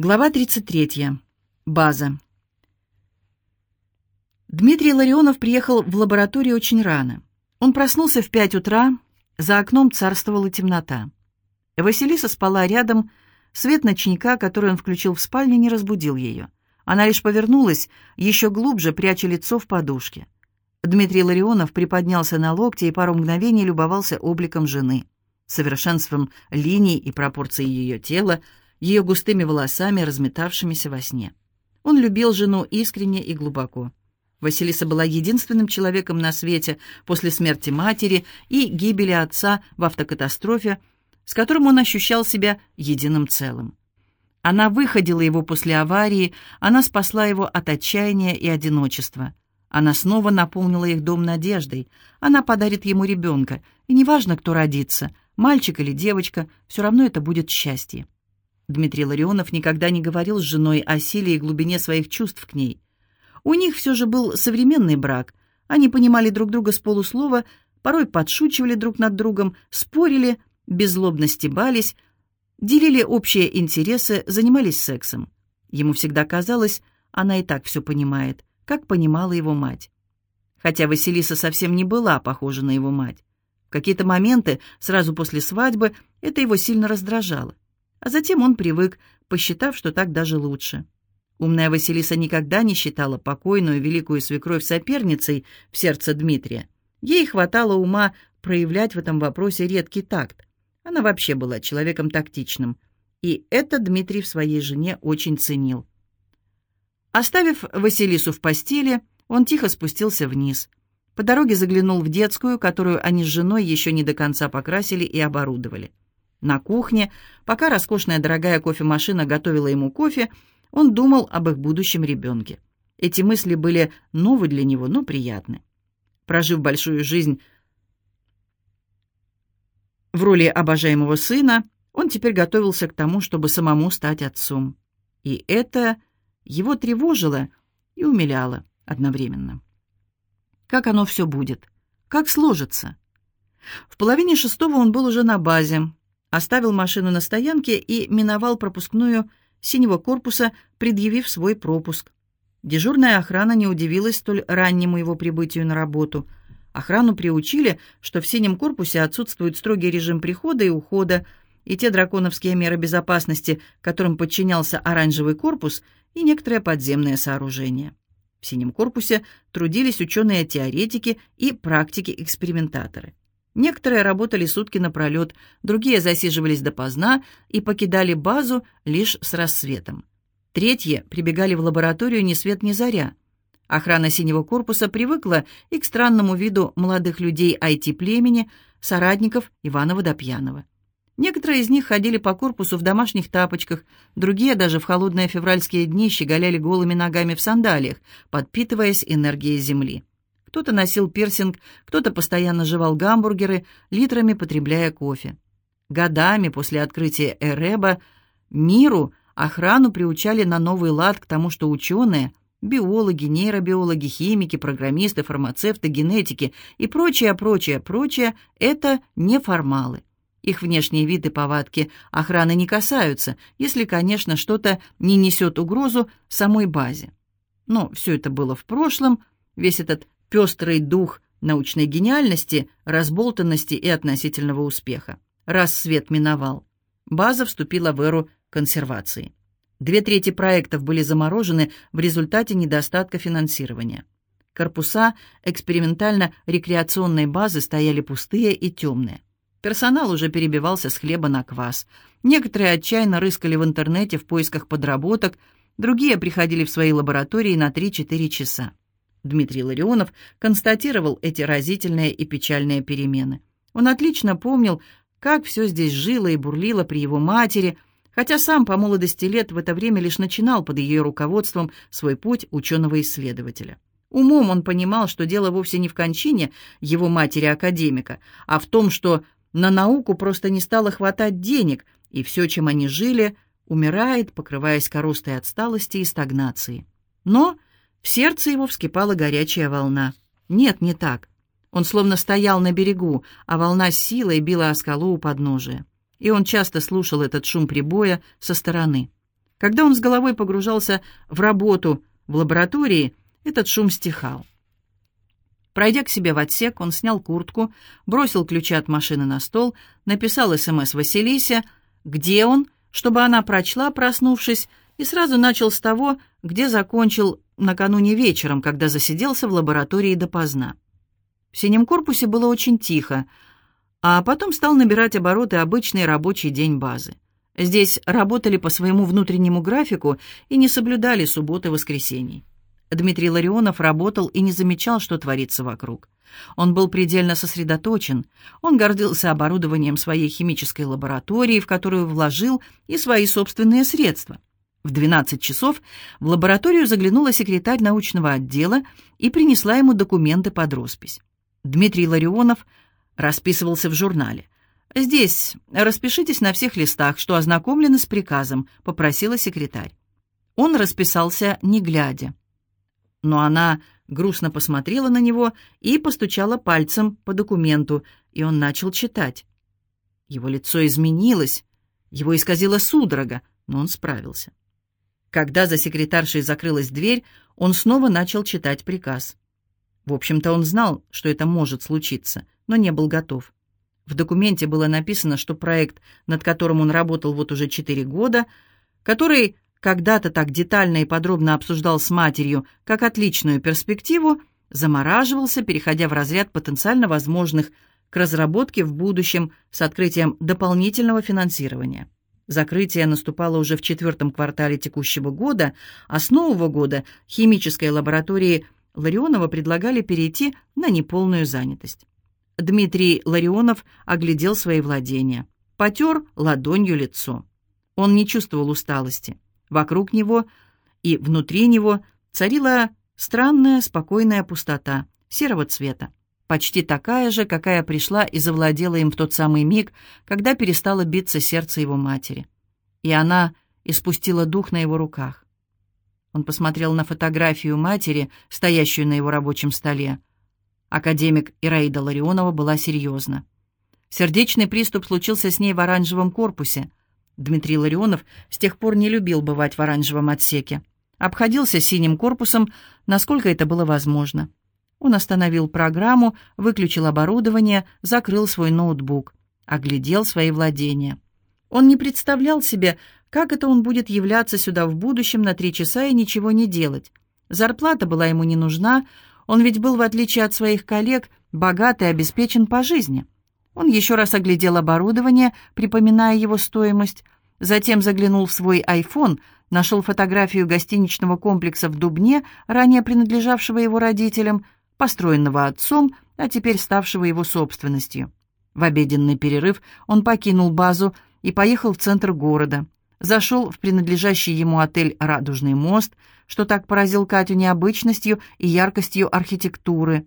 Глава 33. База. Дмитрий Ларионов приехал в лабораторию очень рано. Он проснулся в пять утра, за окном царствовала темнота. Василиса спала рядом, свет ночника, который он включил в спальне, не разбудил ее. Она лишь повернулась, еще глубже пряча лицо в подушке. Дмитрий Ларионов приподнялся на локте и пару мгновений любовался обликом жены, совершенством линий и пропорций ее тела, ее густыми волосами, разметавшимися во сне. Он любил жену искренне и глубоко. Василиса была единственным человеком на свете после смерти матери и гибели отца в автокатастрофе, с которым он ощущал себя единым целым. Она выходила его после аварии, она спасла его от отчаяния и одиночества. Она снова наполнила их дом надеждой. Она подарит ему ребенка, и неважно, кто родится, мальчик или девочка, все равно это будет счастье. Дмитрий Ларионов никогда не говорил с женой о силе и глубине своих чувств к ней. У них все же был современный брак. Они понимали друг друга с полуслова, порой подшучивали друг над другом, спорили, беззлобно стебались, делили общие интересы, занимались сексом. Ему всегда казалось, она и так все понимает, как понимала его мать. Хотя Василиса совсем не была похожа на его мать. В какие-то моменты, сразу после свадьбы, это его сильно раздражало. А затем он привык, посчитав, что так даже лучше. Умная Василиса никогда не считала покойную великую свекровь соперницей в сердце Дмитрия. Ей хватало ума проявлять в этом вопросе редкий такт. Она вообще была человеком тактичным. И это Дмитрий в своей жене очень ценил. Оставив Василису в постели, он тихо спустился вниз. По дороге заглянул в детскую, которую они с женой еще не до конца покрасили и оборудовали. На кухне, пока роскошная дорогая кофемашина готовила ему кофе, он думал об их будущем ребенке. Эти мысли были новы для него, но приятны. Прожив большую жизнь в роли обожаемого сына, он теперь готовился к тому, чтобы самому стать отцом. И это его тревожило и умиляло одновременно. Как оно все будет? Как сложится? В половине шестого он был уже на базе, оставил машину на стоянке и миновал пропускную синего корпуса, предъявив свой пропуск. Дежурная охрана не удивилась столь раннему его прибытию на работу. Охрану приучили, что в синем корпусе отсутствует строгий режим прихода и ухода, и те драконовские меры безопасности, которым подчинялся оранжевый корпус, и некоторые подземные сооружения. В синем корпусе трудились ученые-теоретики и практики-экспериментаторы. Некоторые работали сутки напролет, другие засиживались допоздна и покидали базу лишь с рассветом. Третьи прибегали в лабораторию ни свет ни заря. Охрана синего корпуса привыкла и к странному виду молодых людей IT-племени, соратников Ивана Водопьянова. Некоторые из них ходили по корпусу в домашних тапочках, другие даже в холодные февральские дни щеголяли голыми ногами в сандалиях, подпитываясь энергией земли. Кто-то носил пирсинг, кто-то постоянно жевал гамбургеры, литрами потребляя кофе. Годами после открытия Эреба миру охрану приучали на новый лад к тому, что ученые, биологи, нейробиологи, химики, программисты, фармацевты, генетики и прочее, прочее, прочее — это неформалы. Их внешний вид и повадки охраны не касаются, если, конечно, что-то не несет угрозу самой базе. Но все это было в прошлом, весь этот пестрый дух научной гениальности, разболтанности и относительного успеха. Раз свет миновал. База вступила в эру консервации. Две трети проектов были заморожены в результате недостатка финансирования. Корпуса экспериментально-рекреационной базы стояли пустые и темные. Персонал уже перебивался с хлеба на квас. Некоторые отчаянно рыскали в интернете в поисках подработок, другие приходили в свои лаборатории на 3-4 часа. Дмитрий Ларионов констатировал эти разительные и печальные перемены. Он отлично помнил, как все здесь жило и бурлило при его матери, хотя сам по молодости лет в это время лишь начинал под ее руководством свой путь ученого-исследователя. Умом он понимал, что дело вовсе не в кончине его матери-академика, а в том, что на науку просто не стало хватать денег, и все, чем они жили, умирает, покрываясь коростой отсталости и стагнации. Но в сердце его вскипала горячая волна. Нет, не так. Он словно стоял на берегу, а волна с силой била о скалу у подножия. И он часто слушал этот шум прибоя со стороны. Когда он с головой погружался в работу в лаборатории, этот шум стихал. Пройдя к себе в отсек, он снял куртку, бросил ключи от машины на стол, написал СМС Василисе, где он, чтобы она прочла, проснувшись, и сразу начал с того, где закончил накануне вечером, когда засиделся в лаборатории допоздна. В синем корпусе было очень тихо, а потом стал набирать обороты обычный рабочий день базы. Здесь работали по своему внутреннему графику и не соблюдали субботы и воскресений. Дмитрий Ларионов работал и не замечал, что творится вокруг. Он был предельно сосредоточен. Он гордился оборудованием своей химической лаборатории, в которую вложил и свои собственные средства. В 12 часов в лабораторию заглянула секретарь научного отдела и принесла ему документы под роспись. Дмитрий Ларионов расписывался в журнале. «Здесь распишитесь на всех листах, что ознакомлены с приказом», — попросила секретарь. Он расписался, не глядя. Но она грустно посмотрела на него и постучала пальцем по документу, и он начал читать. Его лицо изменилось, его исказило судорога, но он справился. Когда за секретаршей закрылась дверь, он снова начал читать приказ. В общем-то, он знал, что это может случиться, но не был готов. В документе было написано, что проект, над которым он работал вот уже четыре года, который когда-то так детально и подробно обсуждал с матерью как отличную перспективу, замораживался, переходя в разряд потенциально возможных к разработке в будущем с открытием дополнительного финансирования. Закрытие наступало уже в четвертом квартале текущего года, а с нового года химической лаборатории Ларионова предлагали перейти на неполную занятость. Дмитрий Ларионов оглядел свои владения, потер ладонью лицо. Он не чувствовал усталости. Вокруг него и внутри него царила странная спокойная пустота серого цвета, почти такая же, какая пришла и завладела им в тот самый миг, когда перестало биться сердце его матери. И она испустила дух на его руках. Он посмотрел на фотографию матери, стоящую на его рабочем столе. Академик Ираида Ларионова была серьезна. Сердечный приступ случился с ней в оранжевом корпусе. Дмитрий Ларионов с тех пор не любил бывать в оранжевом отсеке. Обходился синим корпусом, насколько это было возможно. Он остановил программу, выключил оборудование, закрыл свой ноутбук, оглядел свои владения. Он не представлял себе, как это он будет являться сюда в будущем на три часа и ничего не делать. Зарплата была ему не нужна, он ведь был, в отличие от своих коллег, богат и обеспечен по жизни. Он еще раз оглядел оборудование, припоминая его стоимость, затем заглянул в свой iPhone, нашел фотографию гостиничного комплекса в Дубне, ранее принадлежавшего его родителям, построенного отцом, а теперь ставшего его собственностью. В обеденный перерыв он покинул базу и поехал в центр города – зашел в принадлежащий ему отель «Радужный мост», что так поразил Катю необычностью и яркостью архитектуры.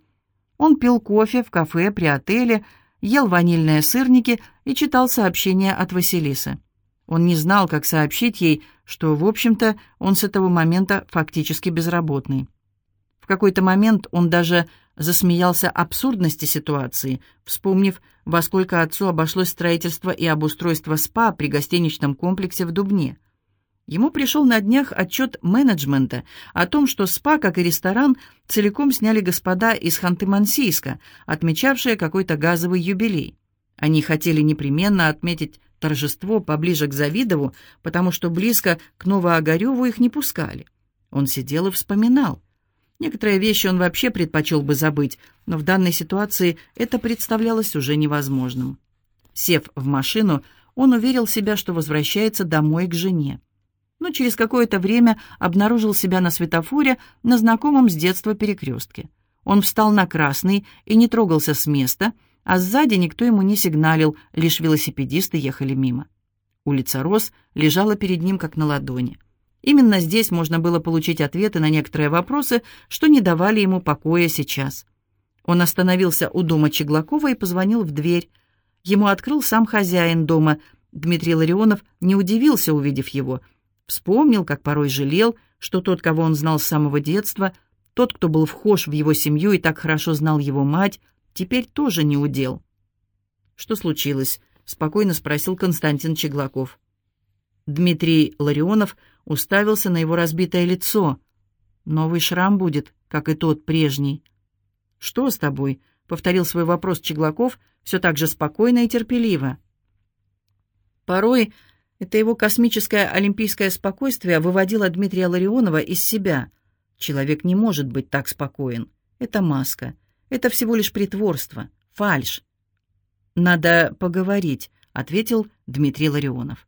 Он пил кофе в кафе при отеле, ел ванильные сырники и читал сообщения от Василисы. Он не знал, как сообщить ей, что, в общем-то, он с этого момента фактически безработный. В какой-то момент он даже засмеялся абсурдности ситуации, вспомнив, во сколько отцу обошлось строительство и обустройство СПА при гостиничном комплексе в Дубне. Ему пришел на днях отчет менеджмента о том, что СПА, как и ресторан, целиком сняли господа из Ханты-Мансийска, отмечавшие какой-то газовый юбилей. Они хотели непременно отметить торжество поближе к Завидову, потому что близко к Новоогареву их не пускали. Он сидел и вспоминал – Некоторые вещи он вообще предпочел бы забыть, но в данной ситуации это представлялось уже невозможным. Сев в машину, он уверил себя, что возвращается домой к жене. Но через какое-то время обнаружил себя на светофоре на знакомом с детства перекрестке. Он встал на красный и не трогался с места, а сзади никто ему не сигналил, лишь велосипедисты ехали мимо. Улица Рос лежала перед ним как на ладони. Именно здесь можно было получить ответы на некоторые вопросы, что не давали ему покоя сейчас. Он остановился у дома Чеглакова и позвонил в дверь. Ему открыл сам хозяин дома. Дмитрий Ларионов не удивился, увидев его. Вспомнил, как порой жалел, что тот, кого он знал с самого детства, тот, кто был вхож в его семью и так хорошо знал его мать, теперь тоже не удел. «Что случилось?» — спокойно спросил Константин Чеглаков. Дмитрий Ларионов уставился на его разбитое лицо. «Новый шрам будет, как и тот прежний». «Что с тобой?» — повторил свой вопрос Чеглаков, все так же спокойно и терпеливо. Порой это его космическое олимпийское спокойствие выводило Дмитрия Ларионова из себя. Человек не может быть так спокоен. Это маска. Это всего лишь притворство, фальшь. «Надо поговорить», — ответил Дмитрий Ларионов.